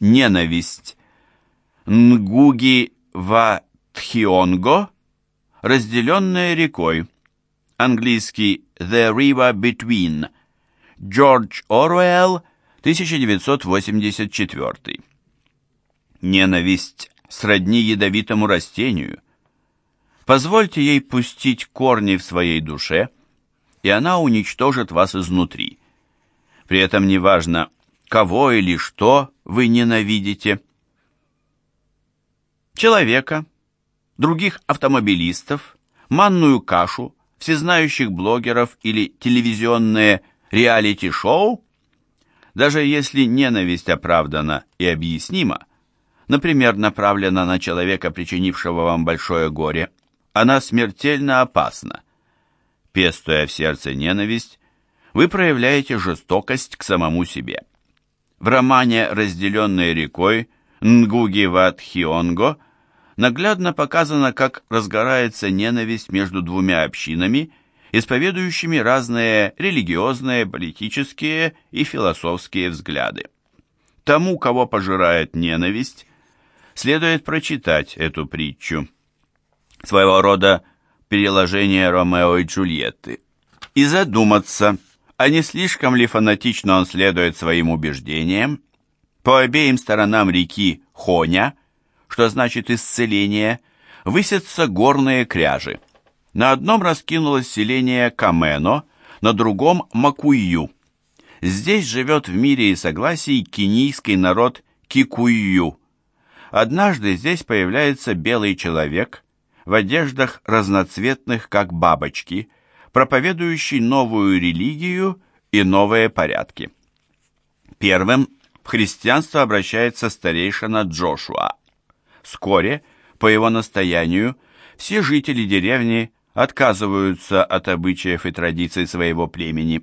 Ненависть. Нгуги ва Тхионго, разделенная рекой. Английский The River Between. Джордж Оруэлл, 1984. Ненависть сродни ядовитому растению. Позвольте ей пустить корни в своей душе, и она уничтожит вас изнутри. При этом неважно, кого или что вы ненавидите. Человека, других автомобилистов, манную кашу, всезнающих блогеров или телевизионные реалити-шоу? Даже если ненависть оправдана и объяснима, например, направлена на человека, причинившего вам большое горе, она смертельно опасна. Пестуя в сердце ненависть, вы проявляете жестокость к самому себе. В романе «Разделенные рекой» Нгуги Ватхионго наглядно показано, как разгорается ненависть между двумя общинами, исповедующими разные религиозные, политические и философские взгляды. Тому, кого пожирает ненависть, следует прочитать эту притчу. Своего рода переложение Ромео и Джульетты. И задуматься, а не слишком ли фанатично он следует своим убеждениям? По обеим сторонам реки Хоня, что значит исцеление, высятся горные кряжи. На одном раскинулось селение Камено, на другом – Макуйю. Здесь живет в мире и согласии кенийский народ Кикуйю. Однажды здесь появляется белый человек в одеждах разноцветных, как бабочки, проповедующий новую религию и новые порядки. Первым в христианство обращается старейшина Джошуа. Вскоре, по его настоянию, все жители деревни отказываются от обычаев и традиций своего племени.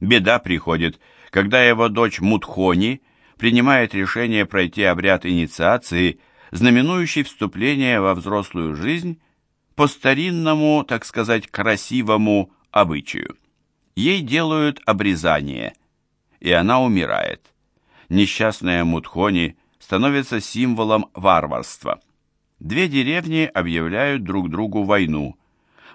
Беда приходит, когда его дочь Мутхони принимает решение пройти обряд инициации, знаменующий вступление во взрослую жизнь по старинному, так сказать, красивому обычаю. Ей делают обрезание, и она умирает. Несчастная Мутхони становится символом варварства. Две деревни объявляют друг другу войну.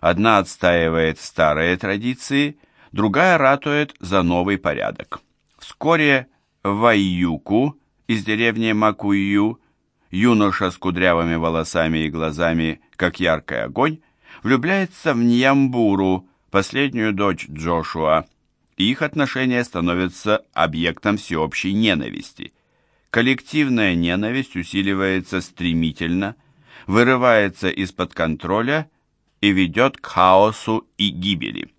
Одна отстаивает старые традиции, другая ратует за новый порядок. Вскоре Вайюку из деревни Макую юноша с кудрявыми волосами и глазами, как яркий огонь, влюбляется в Ньямбуру, последнюю дочь Джошуа, их отношения становятся объектом всеобщей ненависти. Коллективная ненависть усиливается стремительно, вырывается из-под контроля и ведет к хаосу и гибели.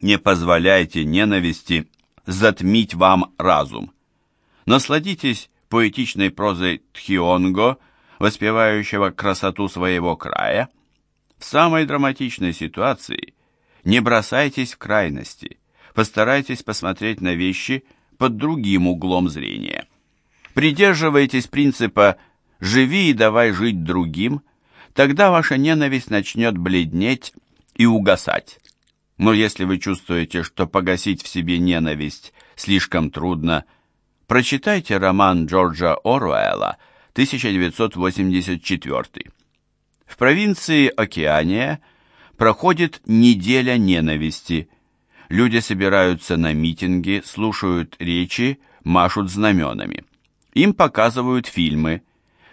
Не позволяйте ненависти затмить вам разум. Насладитесь поэтичной прозой Тхионго, воспевающего красоту своего края, в самой драматичной ситуации не бросайтесь в крайности, постарайтесь посмотреть на вещи под другим углом зрения. Придерживайтесь принципа «живи и давай жить другим», тогда ваша ненависть начнет бледнеть и угасать. Но если вы чувствуете, что погасить в себе ненависть слишком трудно – Прочитайте роман Джорджа Оруэлла 1984. В провинции Океания проходит неделя ненависти. Люди собираются на митинги, слушают речи, машут знаменами. Им показывают фильмы.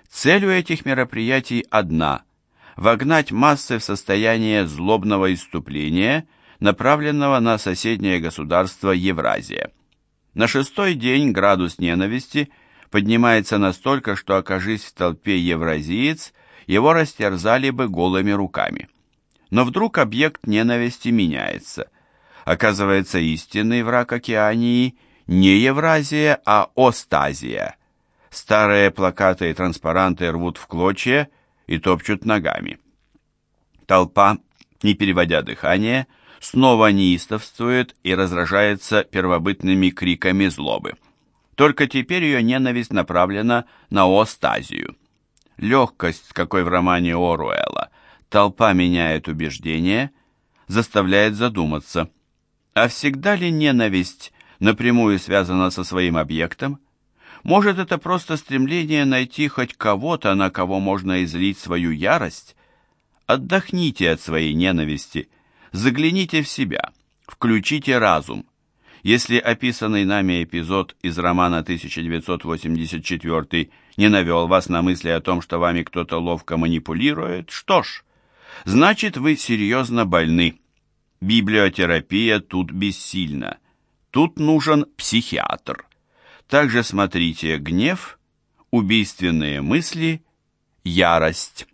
Цель у этих мероприятий одна – вогнать массы в состояние злобного иступления, направленного на соседнее государство Евразия. На шестой день градус ненависти поднимается настолько, что, окажись в толпе евразиец, его растерзали бы голыми руками. Но вдруг объект ненависти меняется. Оказывается, истинный враг Океании не Евразия, а Остазия. Старые плакаты и транспаранты рвут в клочья и топчут ногами. Толпа, не переводя дыхание, снова неистовствует и разражается первобытными криками злобы. Только теперь ее ненависть направлена на Остазию. Легкость, с какой в романе Оруэлла толпа меняет убеждения, заставляет задуматься, а всегда ли ненависть напрямую связана со своим объектом? Может, это просто стремление найти хоть кого-то, на кого можно излить свою ярость? Отдохните от своей ненависти, загляните в себя, включите разум. Если описанный нами эпизод из романа 1984 не навел вас на мысли о том, что вами кто-то ловко манипулирует, что ж, значит вы серьезно больны. Библиотерапия тут бессильна. Тут нужен психиатр. Также смотрите «Гнев», «Убийственные мысли», «Ярость».